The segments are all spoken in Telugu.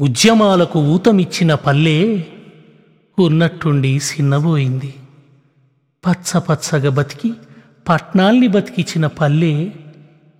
ఉద్యమాలకు ఊతమిచ్చిన పల్లె ఉన్నట్టుండి సిన్నబోయింది. పచ్చ పచ్చగా బతికి పట్నాల్ని బతికించిన పల్లె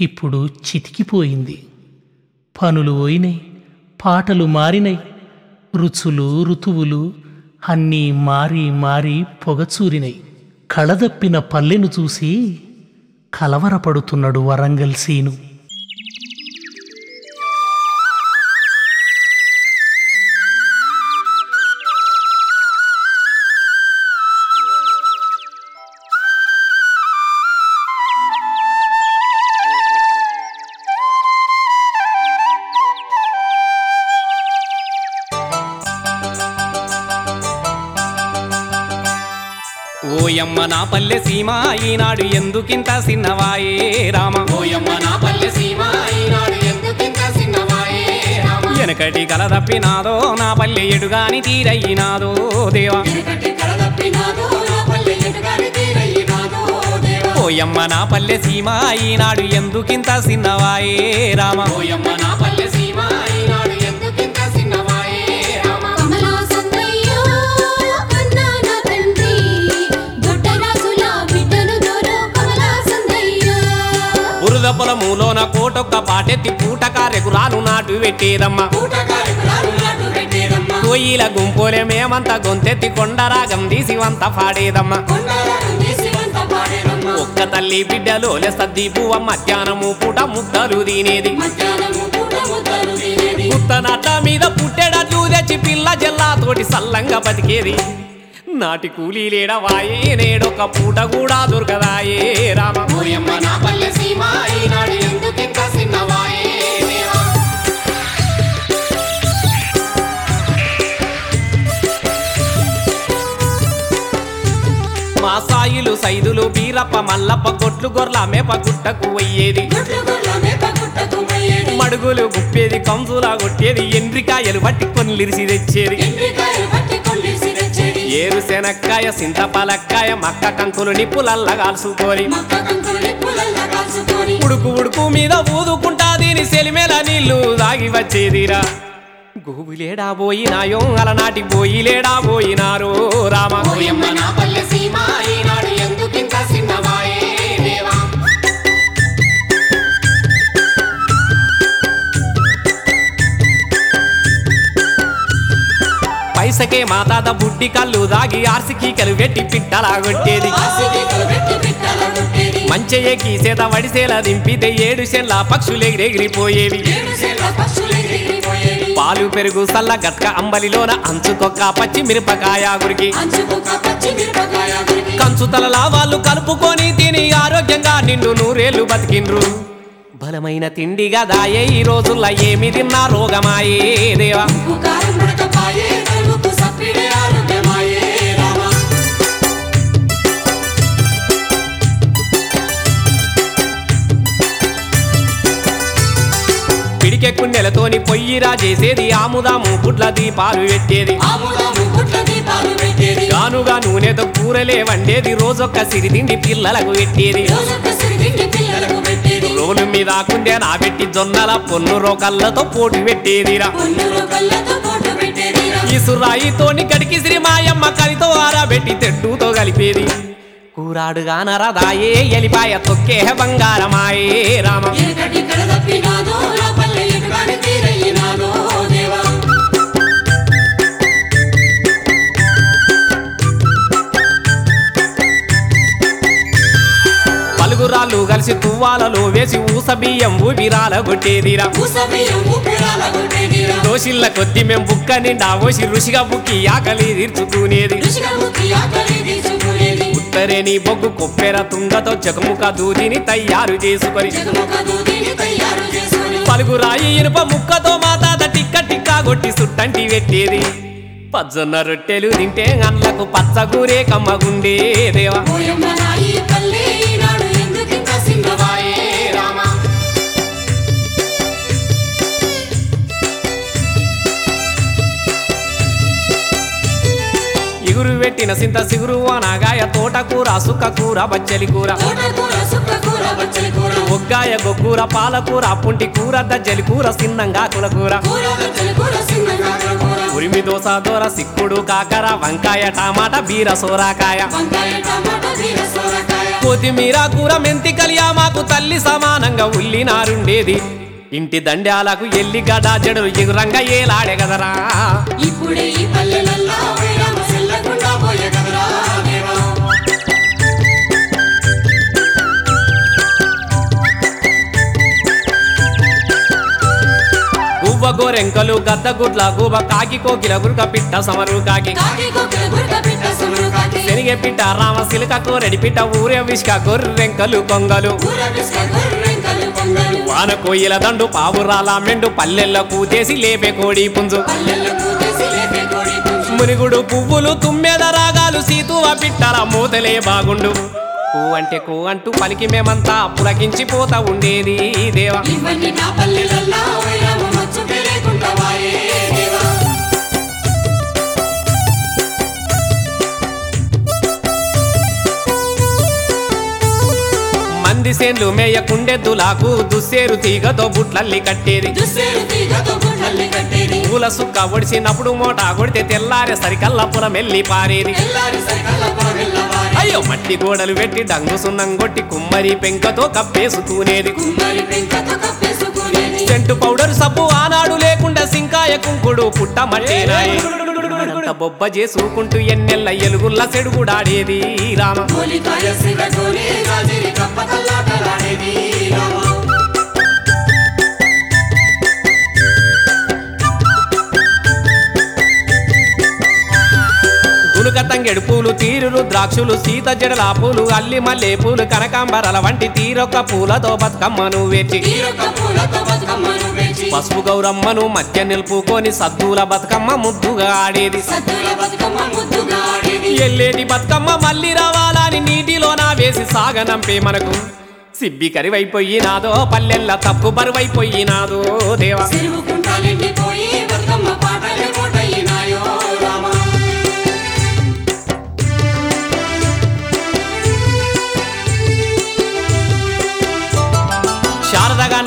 ఇప్పుడు చితికిపోయింది. పనులు పోయినాయి పాటలు మారినాయి రుచులు ఋతువులు అన్నీ మారి మారి పొగచూరినాయి కళదప్పిన పల్లెను చూసి కలవరపడుతున్నాడు వరంగల్ సీను. ఓయమ్మ నా పల్లె సీమ ఈనాడు ఎందుకింత సిన్నవాయే రామ? ఓయమ్మ నా పల్లె సీమ ఈనాడు ఎందుకింత సిన్నవాయే రామ? వెనకటి కల తప్పినాదో నా పల్లె ఎడుగాని తీరయ్యినాదో దేవా. ఓయమ్మ నా పల్లె సీమ ఈనాడు ఎందుకింత సిన్నవాయే రామ? ఓయమ్మ నా పల్లె కులాలు నాటు పెట్టేదమ్మా. పూటకాలకు రాను కోయిల మేమంతా గొంతెత్తి కొండరాగం తీసి పాడేదమ్మా. ఒక్క తల్లి బిడ్డలో సద్ది పువ్వ మధ్యాహ్నము పూట ముద్దలు తినేది. మధ్యాహ్నము పూట ముద్దలు మీద పుట్టెడట్లు తెచ్చి పిల్ల జల్లాతోటి సల్లంగా బతికేది. నాటి కూలీ లేడవాయే నేడొక పూట కూడా దొరకదాయే రామ. నా పల్లె సీమ ఈనాడు ఎందుకింత సాయిలు సైదులు బీరప్ప మల్లప్ప కొట్లు గొర్ల మేప గుట్టకు పోయేది. మడుగులు గుప్పేది కంసులా కొట్టేది ఎండ్రికాయలు పట్టి కొన్లిరిసి తెచ్చేది. ఏరు శనక్కాయ సింతపాలక్కాయ మక్క కంకులు నిప్పులల్ల కాల్చుకోని. నిప్పులల్లా ఉడుకు ఉడుకు మీద ఊదుకుంటా దీని సెలిమేల నీళ్ళు దాగి వచ్చేదిరా. గోబులేడా పోయినాయో అలనాటి పోయిలేడా పోయినారో రామ ఓయమ్మ నా పల్లె సీమ ఈనాడు ఎందుకింత సిన్నవాయే దేవా? పైసకే మా తాత బుడ్డి కళ్ళు దాగి ఆర్సికి కలు పెట్టి పిట్టలా కొట్టేది. మంచయ్య గీసేత వడిసేలా దింపితే ఏడు సెన్ల పక్షులు పాలు పెరుగు సల్ల గట్క అంబలిలోన అంచుకొక్క పచ్చి మిరపకాయ గురికి. అంచుకుక్క పచ్చి మిరపకాయ గురికి. కంచు తలలా వాళ్ళు కలుపుకొని తిని ఆరోగ్యంగా నిండు నూరేళ్ళు బతికిండ్రు. బలమైన తిండిగా దాయే ఈ రోజుల్లో ఏమి తిన్నా రోగమాయే దేవా. నెలతోని పొయ్యిరా చేసేది. ఆముదాము గుడ్ల దీపాలు పెట్టేది. గానుగా నూనెతో కూరలే వండేది. రోజొక్క రోజొక్క సిరిదిండి పిల్లలకు పెట్టేది. రోలు మీద కుండే నా పెట్టి జొన్నల పొన్ను రోకళ్ళతో పోటు పెట్టేదిరా. ఇసురాయితోని కడికి శ్రీ మాయమ్మ కలితో ఆరబెట్టి తెడ్డుతో కలిపేది. కూరాడుగా నరదాయే ఎలిపాయ తొక్కే బంగారమాయే రామ. పలుగురాళ్ళు కలిసి తువ్వాలలో వేసి ఊస బియ్యం ఊపిరాల కొట్టేదిరా. దోషిళ్ళ కొద్ది మేం బుక్క నిండా ఓసి ఋషిగా బుక్కి ఆకలి తీర్చుకునేది. ఉత్తరేని బొగ్గు కొప్పెర తుంగతో చకముక దూదిని తయారు చేసుకొని నాలుగు రాయి ఇనుప ముక్కతో మా తాత టిక్క టిక్కా కొట్టి సుట్టంటి పెట్టేది. పజ్జొన్న రొట్టెలు తింటే అన్లకు పచ్చగూరే కమ్మగుండే దేవా ఇగురు పెట్టిన సింత సిగురు అనగాయ తోటకూర బచ్చలి కూర. బచ్చలి కూర. ఒగ్గాయ గొగ్గూర పాలకూర పుంటి కూర దజ్జలి కూర సిన్నంగా కూర. కూర బచ్చలి కూర సిన్నగా కూర. ఉరిమి దోస దోర సిక్కుడు కాకర వంకాయ టమాటా బీర సోరాకాయ. కొత్తిమీర కూర మెంతి కలియా మాకు తల్లి సమానంగా ఉల్లినారుండేది ఇంటి దండాలకు ఎల్లి గడా జడలు ఎగురంగా ఏలాడే కదరా ఇప్పుడే ఈ పల్లెలల్లా గోరెంకలు గద్ద గుడ్ల గువ్వ కాకి కోకిల గురుక పిట్ట సమరు కాకి. శనిగె పిట్ట రామ సిలక కోరెడి పిట్ట ఊరే విష్క గొర్రెంకలు కొంగలు. వాన కోయిల దండు పావురాల మెండు పల్లెల్ల కూతేసి లేపే కోడి పుంజు. పల్లెల్లో కూతేసి లేపే కోడి పుంజు. మునిగుడు పువ్వులు తుమ్మెద రాగాలు సీతువ పిట్టల మూతలే బాగుండు. కూ అంటే కూ అంటూ పలికి మేమంతా పులకించిపోతా ఉండేది దేవా. మంది సేన్లు మేయకుండెద్దులాకు దుస్సేరు తీగతో బుట్లల్లి కట్టేది. పూల సుక్క ఒడిసినప్పుడు మూట కొడితే తెల్లారే సరికల్లా పులమెల్లి పారేది. అయ్యో మట్టి గోడలు పెట్టి డంగు సున్నం కొట్టి కుమ్మరి పెంకతో కప్పేసుకునేది. సెంటు పౌడర్ సబ్బు ఆనాడు లేకుండా సింకాయ కుంకుడు పుట్ట మట్టేనాయి అంత బొబ్బ చేసుకుంటూ ఎన్నెల్ల ఎలుగుల్ల సెడుగుడాడేది రామ. గునుక తంగెడు పూలు తీరులు ద్రాక్షులు సీత జడల పూలు అల్లి మల్లె పూలు కనకాంబరల వంటి తీరొక్క పూలతో బతుకమ్మను వేచి. పసుపు గౌరమ్మను మధ్య నిలుపుకొని సద్దుల బతుకమ్మ ముద్దుగా ఆడేది. సద్దుల బతుకమ్మ ముద్దుగా ఆడేది. ఎల్లేటి బతుకమ్మ మళ్ళీ రావాలని నీటిలోన వేసి సాగనంపే మనకు. సిబ్బి కరివైపోయినాదో పల్లెల్ల తప్పు బరువైపోయినాదో దేవా.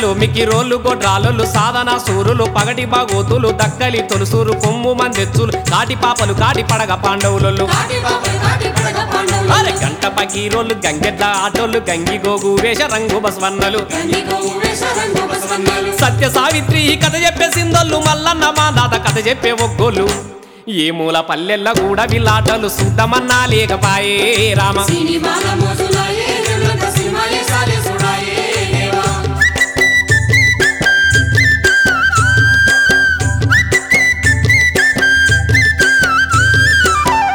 శారదగాళ్ళు మిక్కి రోళ్ళు గొడ్రాలు సాధన సూరులు పగటి బాగోతులు దక్కలి తొలుసూరు కొమ్ము మందెచ్చులు కాటి పాపలు కాటి పడగ పాండవులు అరే గంట పకీరోళ్ళు గంగెడ్ల ఆటోళ్ళు గంగి గోగు వేష రంగు బస్వన్నలు. సత్య సావిత్రి ఈ కథ చెప్పే సిందోళ్ళు మల్లన్న మా దాత కథ చెప్పే ఒగ్గోళ్ళు. ఏ మూల పల్లెల్ల కూడా వీళ్ళాటలు శుద్ధమన్నా లేకపాయే రామ.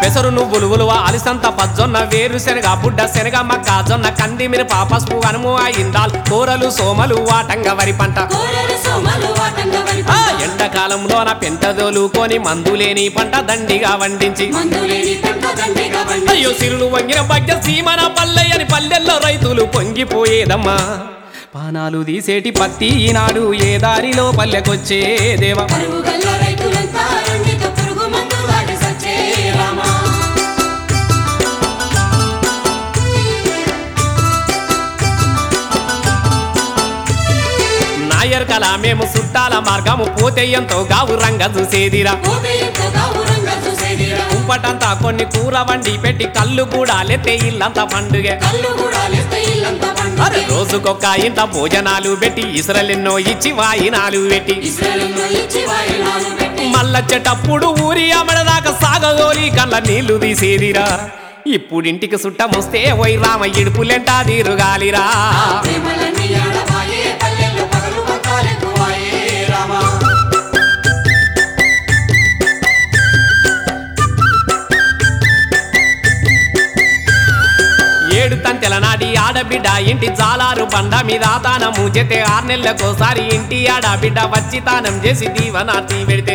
పెసరు నువ్వులు ఉలువ అలిసంత పజ్జొన్న వేరు శనగ బుడ్డ శనగ మక్క జొన్న కంది మిరప పసుపు అనుము ఇందాల్ కూరలు సోమలు వాటంగ వరి పంట. కోరలు సోమలు వాటంగ వరి ఆ ఎండాకాలంలోన పెంటదోలుకొని మందు లేని పంట దండిగా వండించి. మందులేని పంట దండిగా వండి అయ్యో సిరులు వంగిన భాగ్య సీమన పల్లెయని పల్లెల్లో రైతులు పొంగిపోయేదమ్మా. పానాలు తీసేటి పత్తి ఈనాడు ఏ దారిలో పల్లెకొచ్చే దేవా కల మేము చుట్టాల మార్గము పోతే ఎంతో గావు రంగ చూసేదిరా. చూసేదిరా. కుంపటంతా కొన్ని కూర వండి పెట్టి కళ్ళు కూడా లెత్తే ఇల్లంతా పండుగ. అరే రోజుకొక ఇంత భోజనాలు పెట్టి ఇసురలెన్నో ఇచ్చి వాయినాలు పెట్టి. ఇస్రాయేలులో ఇచ్చి వాయినాలు పెట్టి. మళ్ళొచ్చేటప్పుడు ఊరి అమడదాకా సాగగోలి కళ్ళ నీళ్ళు తీసేదిరా. ఇప్పుడింటికి సుట్టమొస్తే ఓయ్ రామ ఇడుపులెంటా బండ మీద తానము జతే ఆరు నెలలకోసారి ఇంటి ఆడబిడ్డ వచ్చి తానం చేసి దీవనార్తి పెడితే.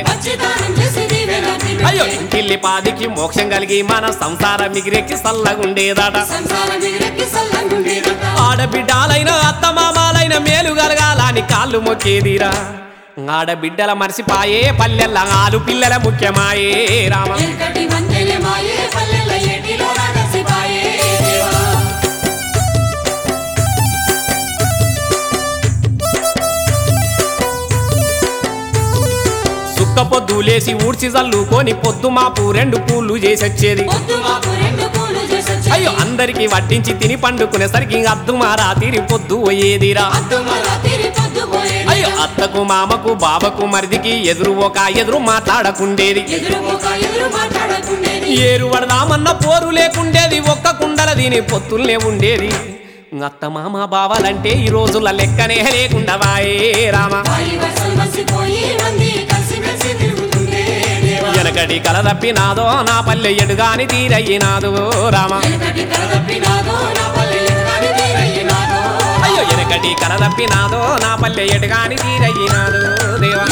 అయ్యో ఇంటిల్లి పాదికి మోక్షం కలిగి మన సంసారం మిగిరెక్కి సల్లగుండేదట. ఆడబిడ్డాలైన అత్తమామాలైన మేలు కలగాలని కాళ్ళు మొక్కేదిరా. ఆడబిడ్డల మర్చిపాయే పల్లెల్ల ఆలు పిల్లల ముఖ్యమాయే రామ. పొద్దులేసి ఊడ్చి చల్లుకొని పొద్దు మాపు రెండు పూలు చేసొచ్చేది. అయ్యో అందరికి వడ్డించి తిని పండుకునేసరికి అద్దు మారా తీరి పొద్దు పోయేదిరా. అయ్యో అత్తకు మామకు బాబకు మరిదికి ఎదురు ఒక ఎదురు మాట్లాడకుండేది. ఎదురు ఒక ఎదురు మాట్లాడకుండేది. ఏరు పడదామన్న పోరు లేకుండేది ఒక్క కుండల దీని పొత్తుల్నే ఉండేది. అత్త మామ బావాలంటే ఈ రోజుల లెక్కనే లేకుండా వాయే రామ. వెనకటి కల తప్పినాదో నా పల్లె ఎడుగాని తీరయ్యినాదో రామ. అయ్యో వెనకటి కల తప్పినాదో నా పల్లె ఎడుగాని తీరయ్యినాదో దేవా